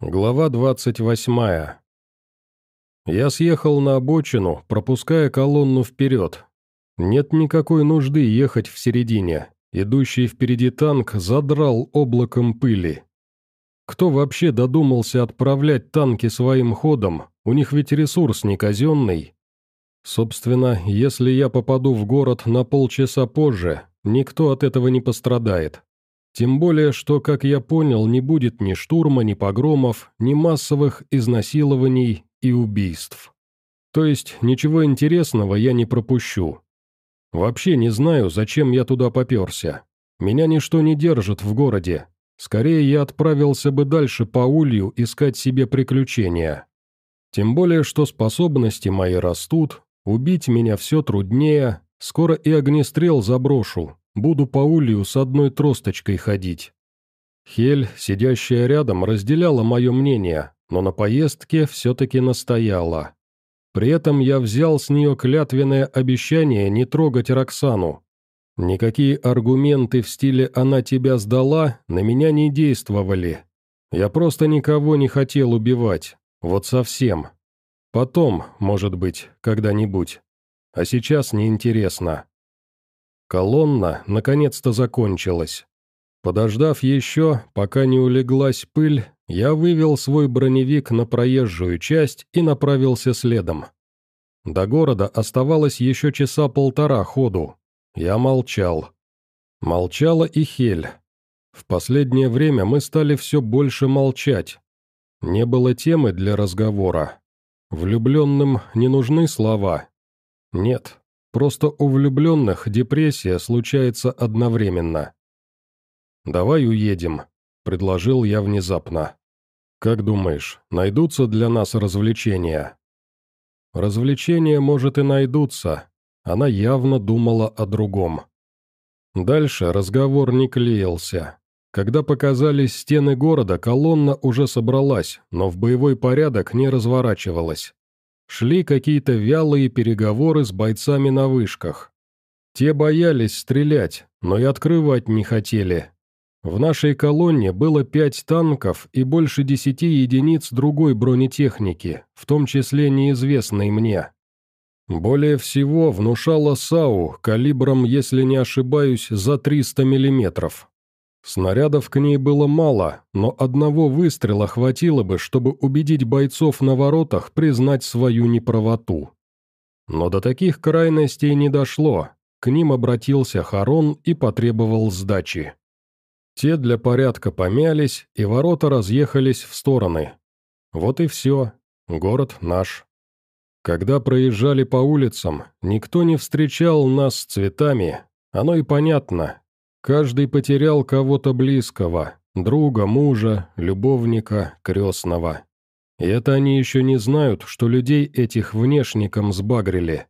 Глава 28. Я съехал на обочину, пропуская колонну вперед. Нет никакой нужды ехать в середине. Идущий впереди танк задрал облаком пыли. Кто вообще додумался отправлять танки своим ходом? У них ведь ресурс не казенный. Собственно, если я попаду в город на полчаса позже, никто от этого не пострадает. Тем более, что, как я понял, не будет ни штурма, ни погромов, ни массовых изнасилований и убийств. То есть, ничего интересного я не пропущу. Вообще не знаю, зачем я туда поперся. Меня ничто не держит в городе. Скорее, я отправился бы дальше по улью искать себе приключения. Тем более, что способности мои растут, убить меня все труднее, скоро и огнестрел заброшу, Буду по улью с одной тросточкой ходить. Хель, сидящая рядом, разделяла мое мнение, но на поездке все-таки настояла. При этом я взял с нее клятвенное обещание не трогать Роксану. Никакие аргументы в стиле «она тебя сдала» на меня не действовали. Я просто никого не хотел убивать, вот совсем. Потом, может быть, когда-нибудь. А сейчас неинтересно. Колонна наконец-то закончилась. Подождав еще, пока не улеглась пыль, я вывел свой броневик на проезжую часть и направился следом. До города оставалось еще часа полтора ходу. Я молчал. Молчала и Хель. В последнее время мы стали все больше молчать. Не было темы для разговора. Влюбленным не нужны слова. Нет, Просто у влюбленных депрессия случается одновременно. «Давай уедем», — предложил я внезапно. «Как думаешь, найдутся для нас развлечения?» «Развлечения, может, и найдутся». Она явно думала о другом. Дальше разговор не клеился. Когда показались стены города, колонна уже собралась, но в боевой порядок не разворачивалась. Шли какие-то вялые переговоры с бойцами на вышках. Те боялись стрелять, но и открывать не хотели. В нашей колонне было пять танков и больше десяти единиц другой бронетехники, в том числе неизвестной мне. Более всего внушала САУ калибром, если не ошибаюсь, за 300 миллиметров. Снарядов к ней было мало, но одного выстрела хватило бы, чтобы убедить бойцов на воротах признать свою неправоту. Но до таких крайностей не дошло, к ним обратился Харон и потребовал сдачи. Те для порядка помялись, и ворота разъехались в стороны. Вот и все, город наш. Когда проезжали по улицам, никто не встречал нас с цветами, оно и понятно, Каждый потерял кого-то близкого, друга, мужа, любовника, крестного. И это они еще не знают, что людей этих внешником сбагрили.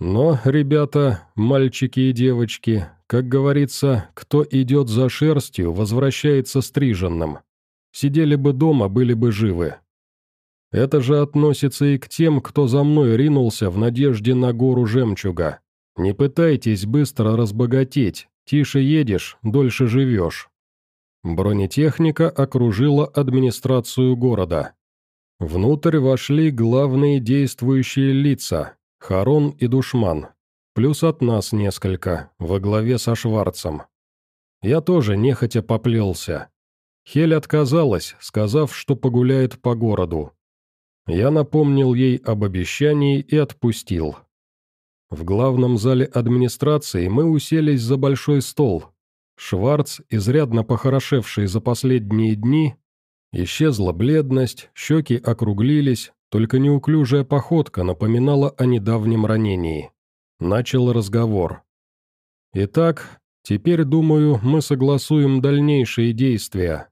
Но, ребята, мальчики и девочки, как говорится, кто идет за шерстью, возвращается стриженным. Сидели бы дома, были бы живы. Это же относится и к тем, кто за мной ринулся в надежде на гору жемчуга. Не пытайтесь быстро разбогатеть, Тише едешь, дольше живешь. Бронетехника окружила администрацию города. Внутрь вошли главные действующие лица – Харон и Душман, плюс от нас несколько, во главе со Шварцем. Я тоже нехотя поплелся. Хель отказалась, сказав, что погуляет по городу. Я напомнил ей об обещании и отпустил. В главном зале администрации мы уселись за большой стол. Шварц, изрядно похорошевший за последние дни, исчезла бледность, щеки округлились, только неуклюжая походка напоминала о недавнем ранении. Начал разговор. «Итак, теперь, думаю, мы согласуем дальнейшие действия».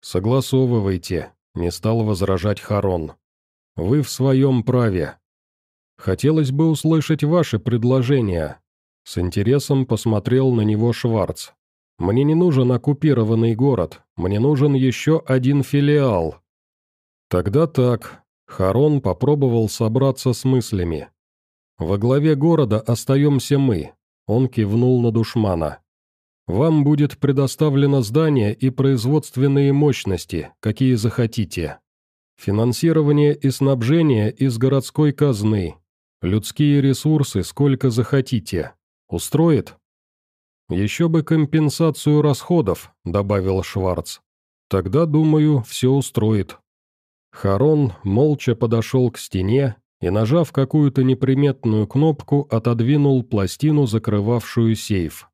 «Согласовывайте», — не стал возражать Харон. «Вы в своем праве. Хотелось бы услышать ваши предложения». С интересом посмотрел на него Шварц. «Мне не нужен оккупированный город, мне нужен еще один филиал». «Тогда так». Харон попробовал собраться с мыслями. «Во главе города остаемся мы», — он кивнул на душмана. Вам будет предоставлено здание и производственные мощности, какие захотите. Финансирование и снабжение из городской казны. Людские ресурсы сколько захотите. Устроит? Еще бы компенсацию расходов, добавил Шварц. Тогда, думаю, все устроит. Харон молча подошел к стене и, нажав какую-то неприметную кнопку, отодвинул пластину, закрывавшую сейф.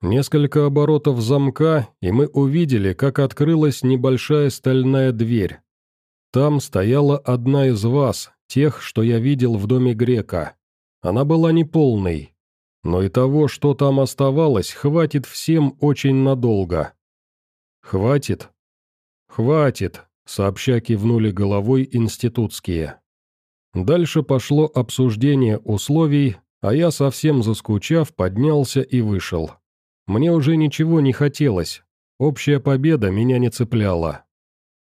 Несколько оборотов замка, и мы увидели, как открылась небольшая стальная дверь. Там стояла одна из вас, тех, что я видел в доме грека. Она была неполной, но и того, что там оставалось, хватит всем очень надолго. «Хватит?» «Хватит», — сообща кивнули головой институтские. Дальше пошло обсуждение условий, а я, совсем заскучав, поднялся и вышел. Мне уже ничего не хотелось. Общая победа меня не цепляла.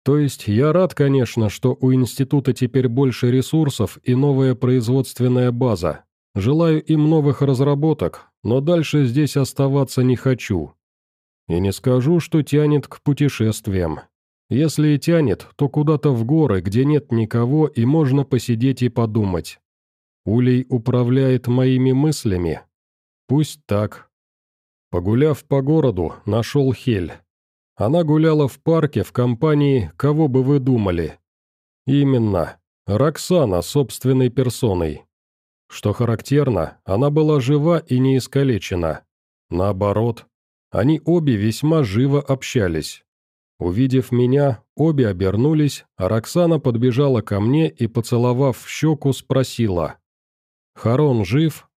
То есть я рад, конечно, что у института теперь больше ресурсов и новая производственная база. Желаю им новых разработок, но дальше здесь оставаться не хочу. И не скажу, что тянет к путешествиям. Если и тянет, то куда-то в горы, где нет никого и можно посидеть и подумать. Улей управляет моими мыслями. Пусть так. Погуляв по городу, нашел Хель. Она гуляла в парке в компании «Кого бы вы думали?» Именно, Роксана собственной персоной. Что характерно, она была жива и не искалечена. Наоборот, они обе весьма живо общались. Увидев меня, обе обернулись, а Роксана подбежала ко мне и, поцеловав в щеку, спросила. «Харон жив?»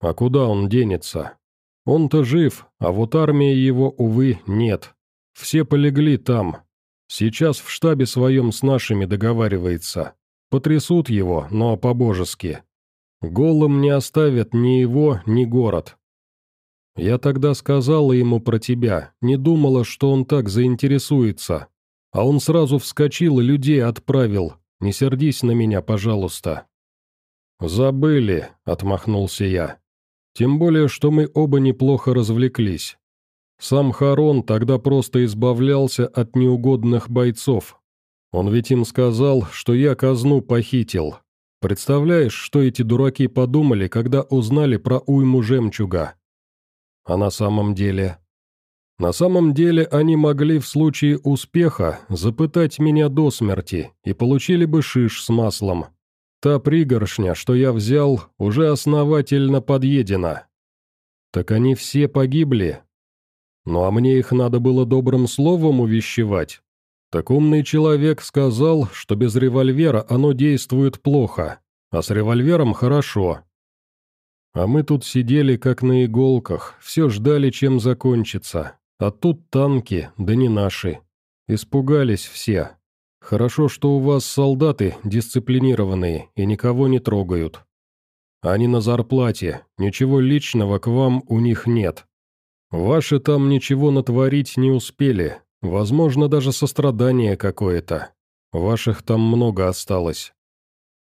«А куда он денется?» Он-то жив, а вот армии его, увы, нет. Все полегли там. Сейчас в штабе своем с нашими договаривается. Потрясут его, но по-божески. Голым не оставят ни его, ни город. Я тогда сказала ему про тебя, не думала, что он так заинтересуется. А он сразу вскочил и людей отправил. Не сердись на меня, пожалуйста. «Забыли», — отмахнулся я. Тем более, что мы оба неплохо развлеклись. Сам Харон тогда просто избавлялся от неугодных бойцов. Он ведь им сказал, что я казну похитил. Представляешь, что эти дураки подумали, когда узнали про уйму жемчуга? А на самом деле... На самом деле они могли в случае успеха запытать меня до смерти и получили бы шиш с маслом, Та пригоршня, что я взял, уже основательно подъедена. Так они все погибли. Ну а мне их надо было добрым словом увещевать. Так умный человек сказал, что без револьвера оно действует плохо, а с револьвером хорошо. А мы тут сидели как на иголках, все ждали, чем закончится. А тут танки, да не наши. Испугались все. Хорошо, что у вас солдаты дисциплинированные и никого не трогают. Они на зарплате, ничего личного к вам у них нет. Ваши там ничего натворить не успели, возможно, даже сострадание какое-то. Ваших там много осталось.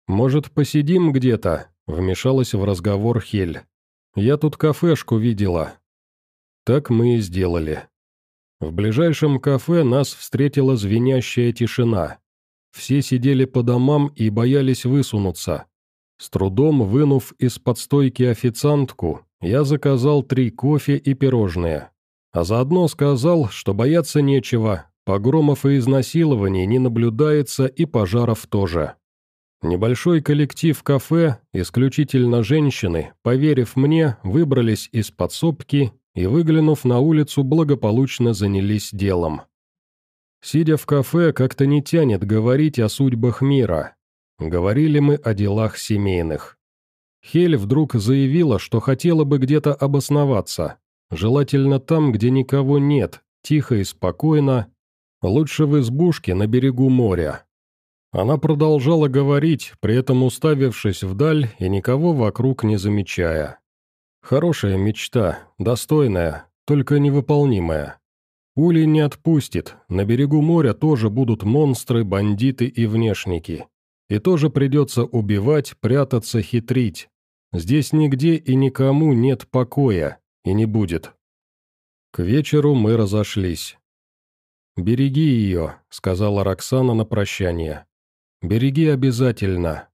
Может, посидим где-то?» — вмешалась в разговор Хель. «Я тут кафешку видела». Так мы и сделали. В ближайшем кафе нас встретила звенящая тишина. Все сидели по домам и боялись высунуться. С трудом вынув из-под стойки официантку, я заказал три кофе и пирожные. А заодно сказал, что бояться нечего, погромов и изнасилований не наблюдается и пожаров тоже. Небольшой коллектив кафе, исключительно женщины, поверив мне, выбрались из подсобки и, выглянув на улицу, благополучно занялись делом. Сидя в кафе, как-то не тянет говорить о судьбах мира. Говорили мы о делах семейных. Хель вдруг заявила, что хотела бы где-то обосноваться, желательно там, где никого нет, тихо и спокойно, лучше в избушке на берегу моря. Она продолжала говорить, при этом уставившись вдаль и никого вокруг не замечая. Хорошая мечта, достойная, только невыполнимая. Ули не отпустит, на берегу моря тоже будут монстры, бандиты и внешники. И тоже придется убивать, прятаться, хитрить. Здесь нигде и никому нет покоя, и не будет. К вечеру мы разошлись. «Береги ее», — сказала Роксана на прощание. «Береги обязательно».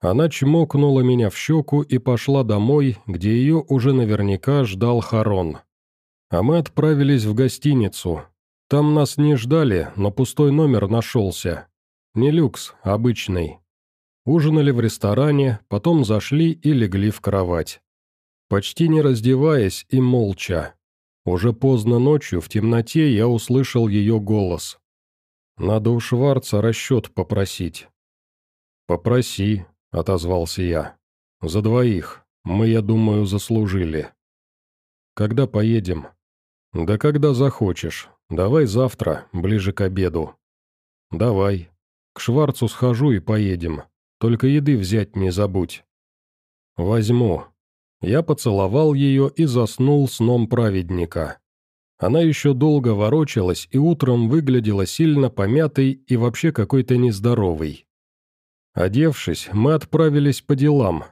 Она чмокнула меня в щеку и пошла домой, где ее уже наверняка ждал Харон. А мы отправились в гостиницу. Там нас не ждали, но пустой номер нашелся. Не люкс, обычный. Ужинали в ресторане, потом зашли и легли в кровать. Почти не раздеваясь и молча. Уже поздно ночью в темноте я услышал ее голос. «Надо у Шварца расчет попросить». «Попроси», — отозвался я. «За двоих. Мы, я думаю, заслужили». «Когда поедем?» «Да когда захочешь. Давай завтра, ближе к обеду». «Давай. К Шварцу схожу и поедем. Только еды взять не забудь». «Возьму». Я поцеловал ее и заснул сном праведника. Она еще долго ворочалась и утром выглядела сильно помятой и вообще какой-то нездоровой. Одевшись, мы отправились по делам.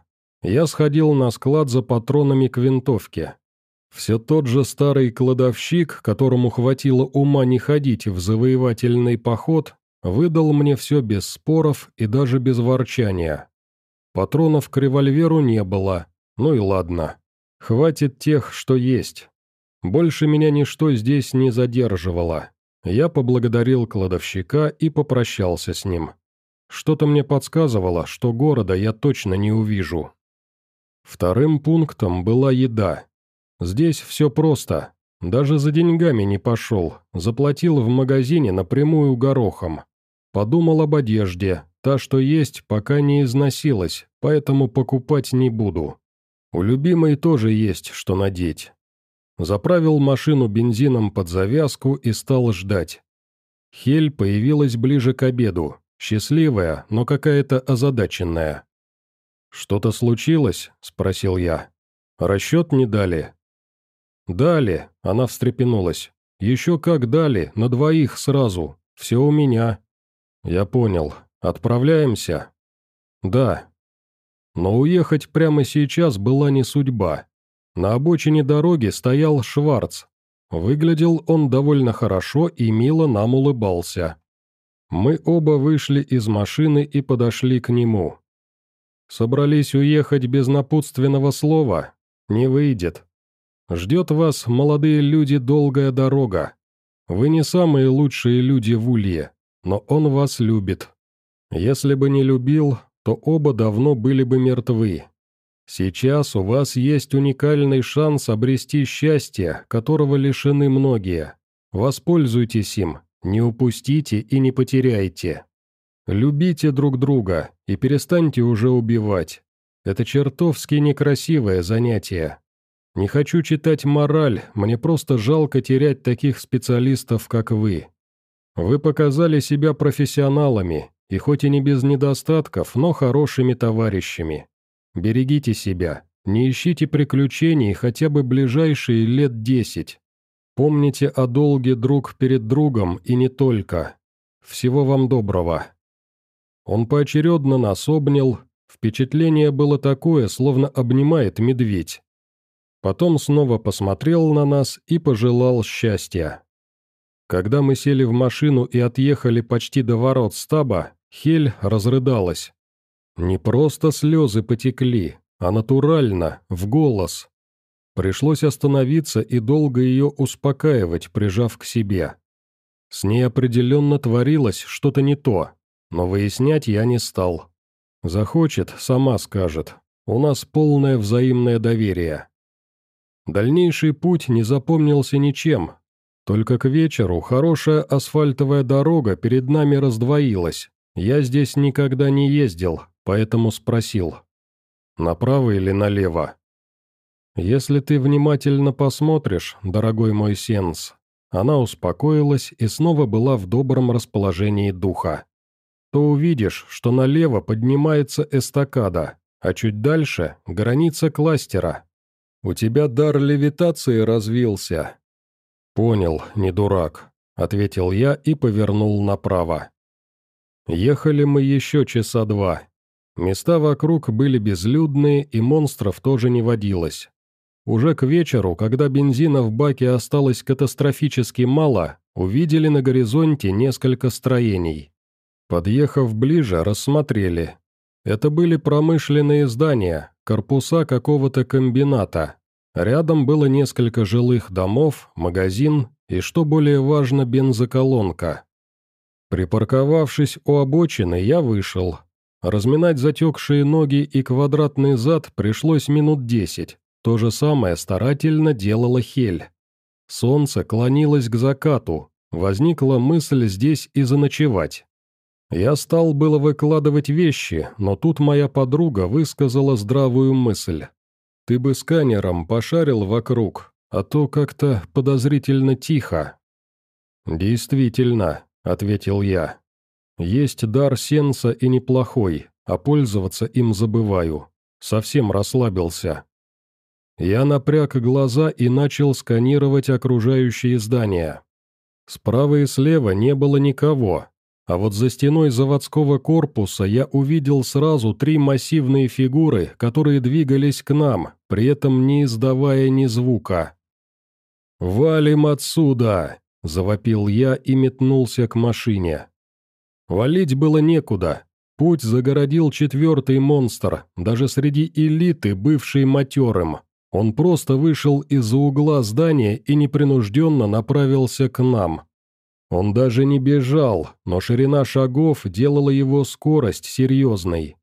Я сходил на склад за патронами к винтовке. Все тот же старый кладовщик, которому хватило ума не ходить в завоевательный поход, выдал мне все без споров и даже без ворчания. Патронов к револьверу не было, ну и ладно. Хватит тех, что есть. Больше меня ничто здесь не задерживало. Я поблагодарил кладовщика и попрощался с ним. Что-то мне подсказывало, что города я точно не увижу. Вторым пунктом была еда. Здесь все просто. Даже за деньгами не пошел, заплатил в магазине напрямую горохом. Подумал об одежде, та, что есть, пока не износилась, поэтому покупать не буду. У любимой тоже есть, что надеть. Заправил машину бензином под завязку и стал ждать. Хель появилась ближе к обеду, счастливая, но какая-то озадаченная. «Что-то случилось?» – спросил я. «Расчет не дали?» «Дали», — она встрепенулась. «Еще как дали, на двоих сразу. Все у меня». «Я понял. Отправляемся?» «Да». Но уехать прямо сейчас была не судьба. На обочине дороги стоял Шварц. Выглядел он довольно хорошо и мило нам улыбался. Мы оба вышли из машины и подошли к нему. Собрались уехать без напутственного слова? Не выйдет. Ждет вас, молодые люди, долгая дорога. Вы не самые лучшие люди в Улье, но он вас любит. Если бы не любил, то оба давно были бы мертвы. Сейчас у вас есть уникальный шанс обрести счастье, которого лишены многие. Воспользуйтесь им, не упустите и не потеряйте. Любите друг друга и перестаньте уже убивать. Это чертовски некрасивое занятие. Не хочу читать мораль, мне просто жалко терять таких специалистов, как вы. Вы показали себя профессионалами, и хоть и не без недостатков, но хорошими товарищами. Берегите себя, не ищите приключений хотя бы ближайшие лет десять. Помните о долге друг перед другом и не только. Всего вам доброго. Он поочередно нас обнял, впечатление было такое, словно обнимает медведь. Потом снова посмотрел на нас и пожелал счастья. Когда мы сели в машину и отъехали почти до ворот стаба, Хель разрыдалась. Не просто слезы потекли, а натурально, в голос. Пришлось остановиться и долго ее успокаивать, прижав к себе. С ней определенно творилось что-то не то, но выяснять я не стал. Захочет, сама скажет. У нас полное взаимное доверие. Дальнейший путь не запомнился ничем. Только к вечеру хорошая асфальтовая дорога перед нами раздвоилась. Я здесь никогда не ездил, поэтому спросил. Направо или налево? Если ты внимательно посмотришь, дорогой мой Сенс, она успокоилась и снова была в добром расположении духа. То увидишь, что налево поднимается эстакада, а чуть дальше – граница кластера, «У тебя дар левитации развился». «Понял, не дурак», — ответил я и повернул направо. Ехали мы еще часа два. Места вокруг были безлюдные, и монстров тоже не водилось. Уже к вечеру, когда бензина в баке осталось катастрофически мало, увидели на горизонте несколько строений. Подъехав ближе, рассмотрели. Это были промышленные здания, корпуса какого-то комбината. Рядом было несколько жилых домов, магазин и, что более важно, бензоколонка. Припарковавшись у обочины, я вышел. Разминать затекшие ноги и квадратный зад пришлось минут десять. То же самое старательно делала Хель. Солнце клонилось к закату, возникла мысль здесь и заночевать. Я стал было выкладывать вещи, но тут моя подруга высказала здравую мысль. «Ты бы сканером пошарил вокруг, а то как-то подозрительно тихо». «Действительно», — ответил я. «Есть дар сенса и неплохой, а пользоваться им забываю. Совсем расслабился». Я напряг глаза и начал сканировать окружающие здания. Справа и слева не было никого, а вот за стеной заводского корпуса я увидел сразу три массивные фигуры, которые двигались к нам, при этом не издавая ни звука. «Валим отсюда!» – завопил я и метнулся к машине. Валить было некуда. Путь загородил четвертый монстр, даже среди элиты, бывший матерым. Он просто вышел из-за угла здания и непринужденно направился к нам. Он даже не бежал, но ширина шагов делала его скорость серьезной.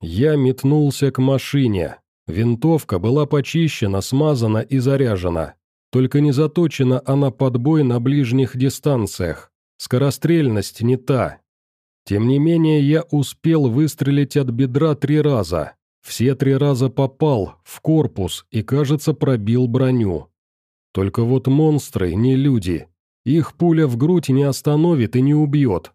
Я метнулся к машине. Винтовка была почищена, смазана и заряжена. Только не заточена она под бой на ближних дистанциях. Скорострельность не та. Тем не менее, я успел выстрелить от бедра три раза. Все три раза попал, в корпус, и, кажется, пробил броню. Только вот монстры не люди. Их пуля в грудь не остановит и не убьет.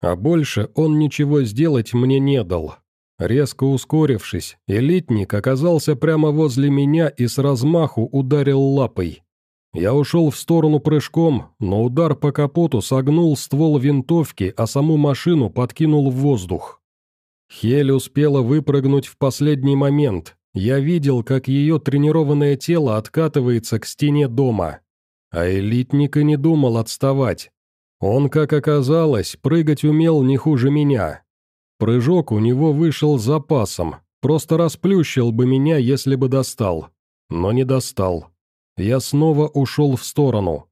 А больше он ничего сделать мне не дал. Резко ускорившись, элитник оказался прямо возле меня и с размаху ударил лапой. Я ушел в сторону прыжком, но удар по капоту согнул ствол винтовки, а саму машину подкинул в воздух. Хель успела выпрыгнуть в последний момент. Я видел, как ее тренированное тело откатывается к стене дома. А элитник и не думал отставать. Он, как оказалось, прыгать умел не хуже меня. Прыжок у него вышел запасом, просто расплющил бы меня, если бы достал. Но не достал. Я снова ушел в сторону.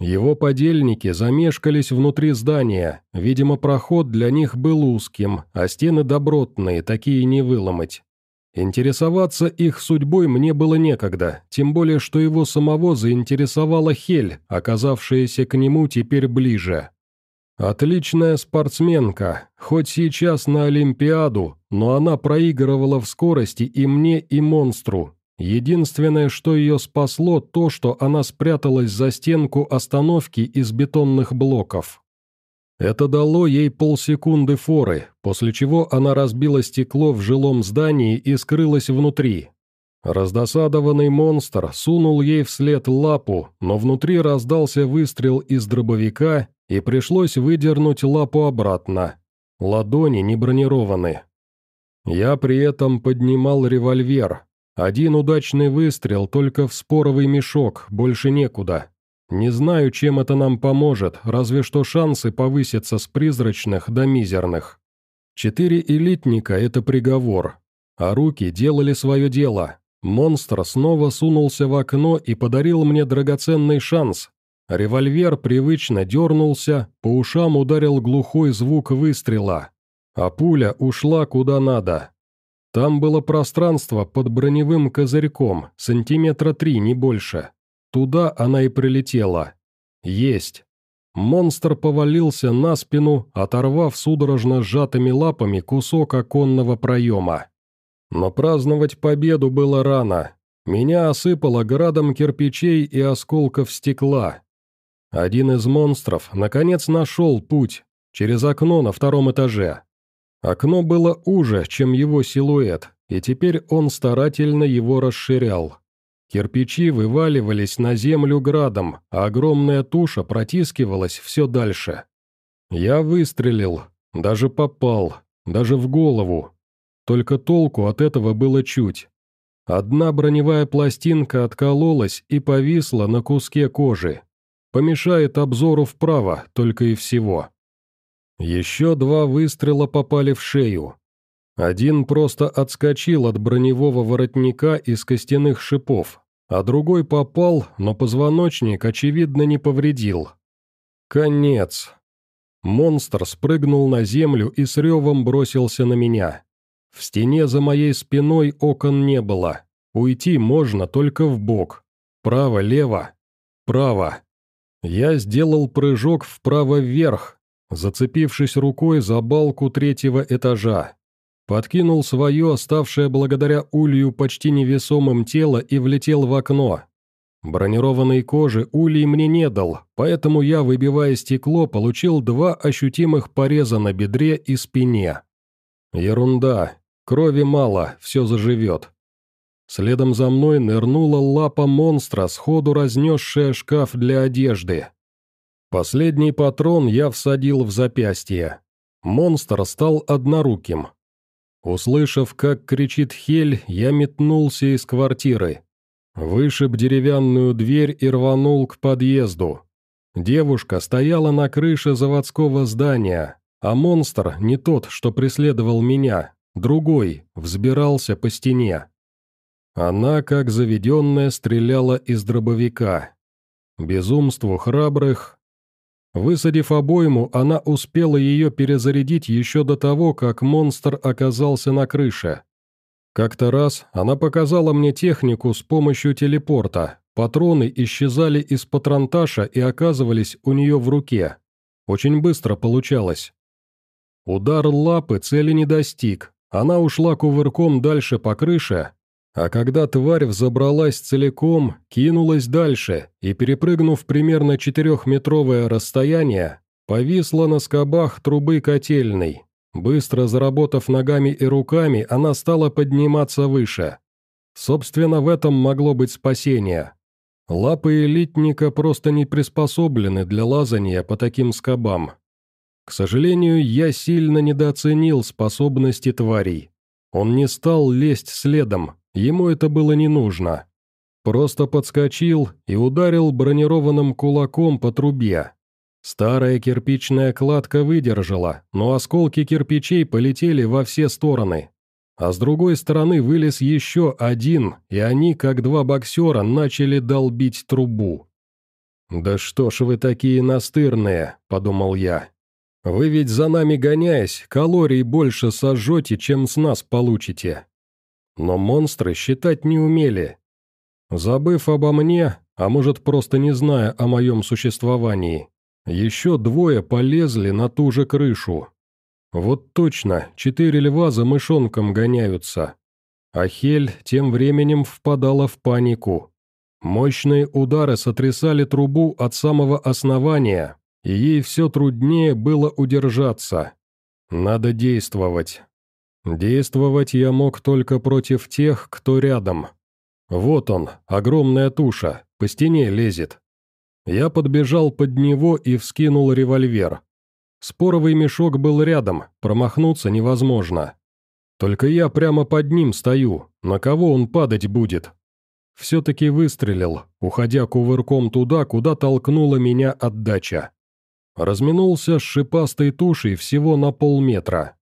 Его подельники замешкались внутри здания, видимо, проход для них был узким, а стены добротные, такие не выломать. Интересоваться их судьбой мне было некогда, тем более, что его самого заинтересовала Хель, оказавшаяся к нему теперь ближе. Отличная спортсменка, хоть сейчас на Олимпиаду, но она проигрывала в скорости и мне, и монстру, Единственное, что ее спасло, то, что она спряталась за стенку остановки из бетонных блоков. Это дало ей полсекунды форы, после чего она разбила стекло в жилом здании и скрылась внутри. Раздосадованный монстр сунул ей вслед лапу, но внутри раздался выстрел из дробовика, и пришлось выдернуть лапу обратно. Ладони не бронированы. Я при этом поднимал револьвер, один удачный выстрел только в споровый мешок, больше некуда. Не знаю, чем это нам поможет, разве что шансы повысятся с призрачных до мизерных. Четыре элитника – это приговор. А руки делали свое дело. Монстр снова сунулся в окно и подарил мне драгоценный шанс. Револьвер привычно дернулся, по ушам ударил глухой звук выстрела. А пуля ушла куда надо. Там было пространство под броневым козырьком, сантиметра три, не больше. Туда она и прилетела. Есть. Монстр повалился на спину, оторвав судорожно сжатыми лапами кусок оконного проема. Но праздновать победу было рано. Меня осыпало градом кирпичей и осколков стекла. Один из монстров, наконец, нашел путь, через окно на втором этаже. Окно было уже, чем его силуэт, и теперь он старательно его расширял. Кирпичи вываливались на землю градом, а огромная туша протискивалась все дальше. Я выстрелил, даже попал, даже в голову. Только толку от этого было чуть. Одна броневая пластинка откололась и повисла на куске кожи. Помешает обзору вправо, только и всего. Еще два выстрела попали в шею. Один просто отскочил от броневого воротника из костяных шипов, а другой попал, но позвоночник, очевидно, не повредил. Конец. Монстр спрыгнул на землю и с ревом бросился на меня. В стене за моей спиной окон не было. Уйти можно только в бок. Право-лево. Право. Я сделал прыжок вправо-вверх, зацепившись рукой за балку третьего этажа. Подкинул свое, оставшее благодаря улью почти невесомым тело, и влетел в окно. Бронированной кожи улей мне не дал, поэтому я, выбивая стекло, получил два ощутимых пореза на бедре и спине. Ерунда, крови мало, все заживет. Следом за мной нырнула лапа монстра, сходу разнесшая шкаф для одежды. Последний патрон я всадил в запястье. Монстр стал одноруким. Услышав, как кричит Хель, я метнулся из квартиры. Вышиб деревянную дверь и рванул к подъезду. Девушка стояла на крыше заводского здания, а монстр, не тот, что преследовал меня, другой, взбирался по стене. Она, как заведенная, стреляла из дробовика. Безумству храбрых Высадив обойму, она успела ее перезарядить еще до того, как монстр оказался на крыше. Как-то раз она показала мне технику с помощью телепорта. Патроны исчезали из патронташа и оказывались у нее в руке. Очень быстро получалось. Удар лапы цели не достиг. Она ушла кувырком дальше по крыше, а когда тварь взобралась целиком, кинулась дальше и, перепрыгнув примерно четырехметровое расстояние, повисла на скобах трубы котельной. Быстро заработав ногами и руками, она стала подниматься выше. Собственно, в этом могло быть спасение. Лапы элитника просто не приспособлены для лазания по таким скобам. К сожалению, я сильно недооценил способности тварей. Он не стал лезть следом, Ему это было не нужно. Просто подскочил и ударил бронированным кулаком по трубе. Старая кирпичная кладка выдержала, но осколки кирпичей полетели во все стороны. А с другой стороны вылез еще один, и они, как два боксера, начали долбить трубу. «Да что ж вы такие настырные», — подумал я. «Вы ведь за нами гоняясь, калорий больше сожжете, чем с нас получите. Но монстры считать не умели. Забыв обо мне, а может просто не зная о моем существовании, еще двое полезли на ту же крышу. Вот точно, четыре льва за мышонком гоняются. А Хель тем временем впадала в панику. Мощные удары сотрясали трубу от самого основания, и ей все труднее было удержаться. Надо действовать. Действовать я мог только против тех, кто рядом. Вот он, огромная туша, по стене лезет. Я подбежал под него и вскинул револьвер. Споровый мешок был рядом, промахнуться невозможно. Только я прямо под ним стою, на кого он падать будет? Все-таки выстрелил, уходя кувырком туда, куда толкнула меня отдача. Разминулся с шипастой тушей всего на полметра.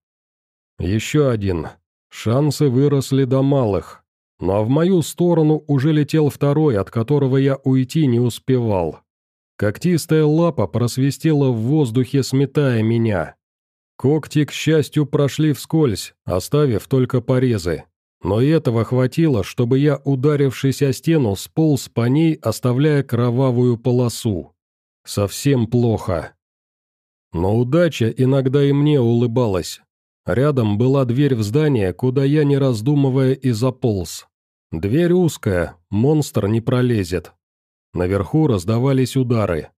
Еще один. Шансы выросли до малых. Но в мою сторону уже летел второй, от которого я уйти не успевал. Когтистая лапа просвистела в воздухе, сметая меня. Когти, к счастью, прошли вскользь, оставив только порезы. Но этого хватило, чтобы я, ударившись о стену, сполз по ней, оставляя кровавую полосу. Совсем плохо. Но удача иногда и мне улыбалась. Рядом была дверь в здание, куда я, не раздумывая, и заполз. Дверь узкая, монстр не пролезет. Наверху раздавались удары.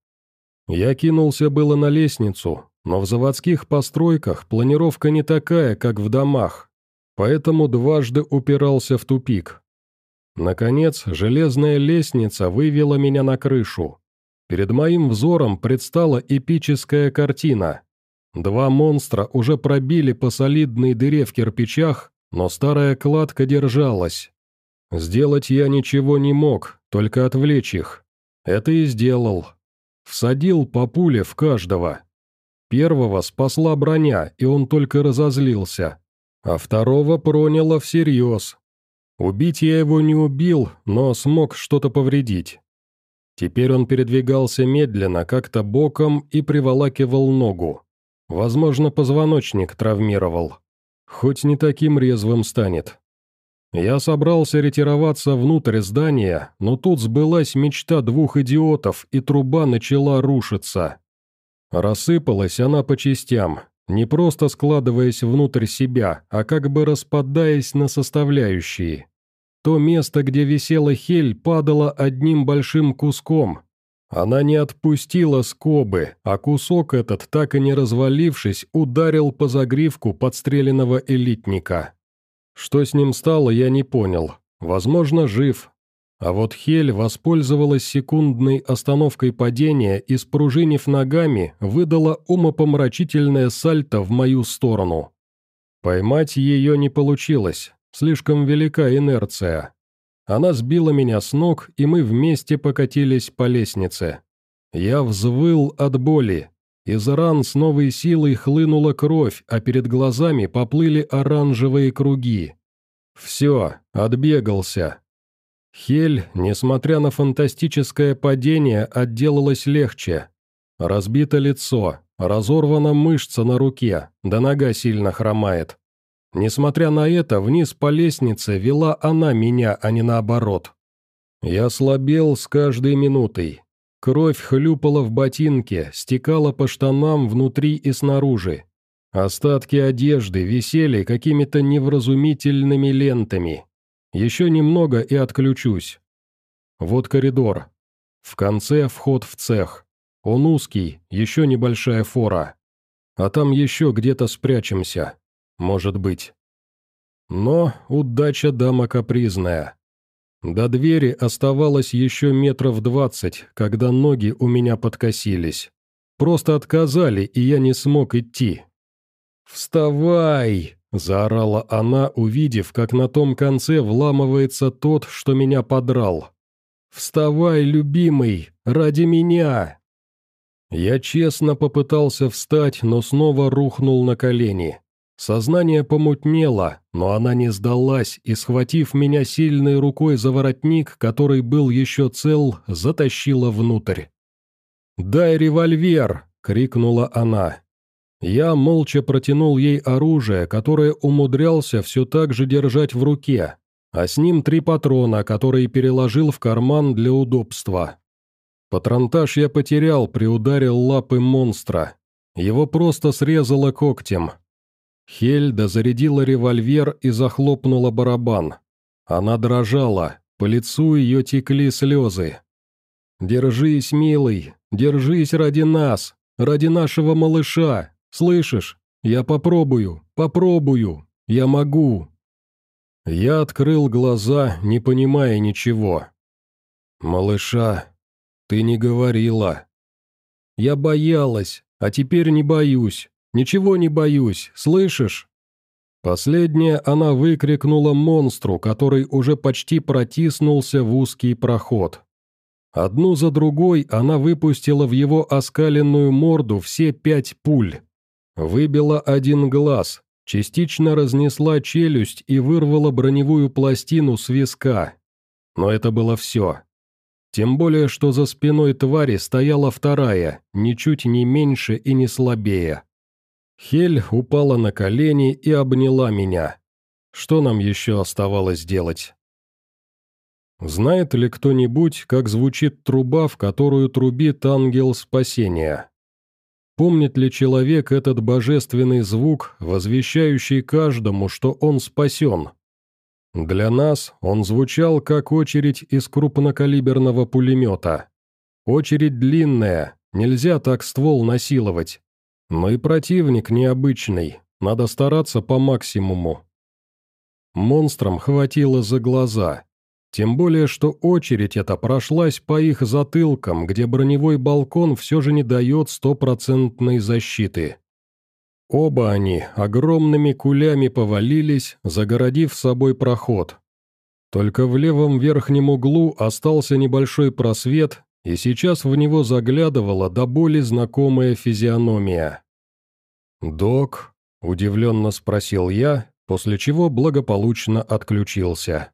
Я кинулся было на лестницу, но в заводских постройках планировка не такая, как в домах, поэтому дважды упирался в тупик. Наконец, железная лестница вывела меня на крышу. Перед моим взором предстала эпическая картина. Два монстра уже пробили по солидной дыре в кирпичах, но старая кладка держалась. Сделать я ничего не мог, только отвлечь их. Это и сделал. Всадил по пуле в каждого. Первого спасла броня, и он только разозлился. А второго проняло всерьез. Убить я его не убил, но смог что-то повредить. Теперь он передвигался медленно, как-то боком и приволакивал ногу. Возможно, позвоночник травмировал. Хоть не таким резвым станет. Я собрался ретироваться внутрь здания, но тут сбылась мечта двух идиотов, и труба начала рушиться. Рассыпалась она по частям, не просто складываясь внутрь себя, а как бы распадаясь на составляющие. То место, где висела хель, падало одним большим куском. Она не отпустила скобы, а кусок этот, так и не развалившись, ударил по загривку подстреленного элитника. Что с ним стало, я не понял. Возможно, жив. А вот Хель воспользовалась секундной остановкой падения и, спружинив ногами, выдала умопомрачительное сальто в мою сторону. Поймать ее не получилось. Слишком велика инерция. Она сбила меня с ног, и мы вместе покатились по лестнице. Я взвыл от боли. Из ран с новой силой хлынула кровь, а перед глазами поплыли оранжевые круги. Все, отбегался. Хель, несмотря на фантастическое падение, отделалась легче. Разбито лицо, разорвана мышца на руке, да нога сильно хромает. Несмотря на это, вниз по лестнице вела она меня, а не наоборот. Я слабел с каждой минутой. Кровь хлюпала в ботинке, стекала по штанам внутри и снаружи. Остатки одежды висели какими-то невразумительными лентами. Еще немного и отключусь. Вот коридор. В конце вход в цех. Он узкий, еще небольшая фора. А там еще где-то спрячемся может быть. Но удача дама капризная. До двери оставалось еще метров двадцать, когда ноги у меня подкосились. Просто отказали, и я не смог идти. «Вставай!» – заорала она, увидев, как на том конце вламывается тот, что меня подрал. «Вставай, любимый, ради меня!» Я честно попытался встать, но снова рухнул на колени. Сознание помутнело, но она не сдалась и, схватив меня сильной рукой за воротник, который был еще цел, затащила внутрь. «Дай револьвер!» — крикнула она. Я молча протянул ей оружие, которое умудрялся все так же держать в руке, а с ним три патрона, которые переложил в карман для удобства. Патронтаж я потерял при ударе лапы монстра. Его просто срезало когтем, Хельда зарядила револьвер и захлопнула барабан. Она дрожала, по лицу ее текли слезы. «Держись, милый, держись ради нас, ради нашего малыша, слышишь? Я попробую, попробую, я могу». Я открыл глаза, не понимая ничего. «Малыша, ты не говорила». «Я боялась, а теперь не боюсь. Ничего не боюсь, слышишь?» Последнее она выкрикнула монстру, который уже почти протиснулся в узкий проход. Одну за другой она выпустила в его оскаленную морду все пять пуль. Выбила один глаз, частично разнесла челюсть и вырвала броневую пластину с виска. Но это было все. Тем более, что за спиной твари стояла вторая, ничуть не меньше и не слабее. Хель упала на колени и обняла меня. Что нам еще оставалось делать? Знает ли кто-нибудь, как звучит труба, в которую трубит ангел спасения? Помнит ли человек этот божественный звук, возвещающий каждому, что он спасен? Для нас он звучал как очередь из крупнокалиберного пулемета. Очередь длинная, нельзя так ствол насиловать. Но и противник необычный, надо стараться по максимуму. Монстрам хватило за глаза. Тем более, что очередь эта прошлась по их затылкам, где броневой балкон все же не дает стопроцентной защиты. Оба они огромными кулями повалились, загородив собой проход. Только в левом верхнем углу остался небольшой просвет, и сейчас в него заглядывала до боли знакомая физиономия. «Док?» – удивленно спросил я, после чего благополучно отключился.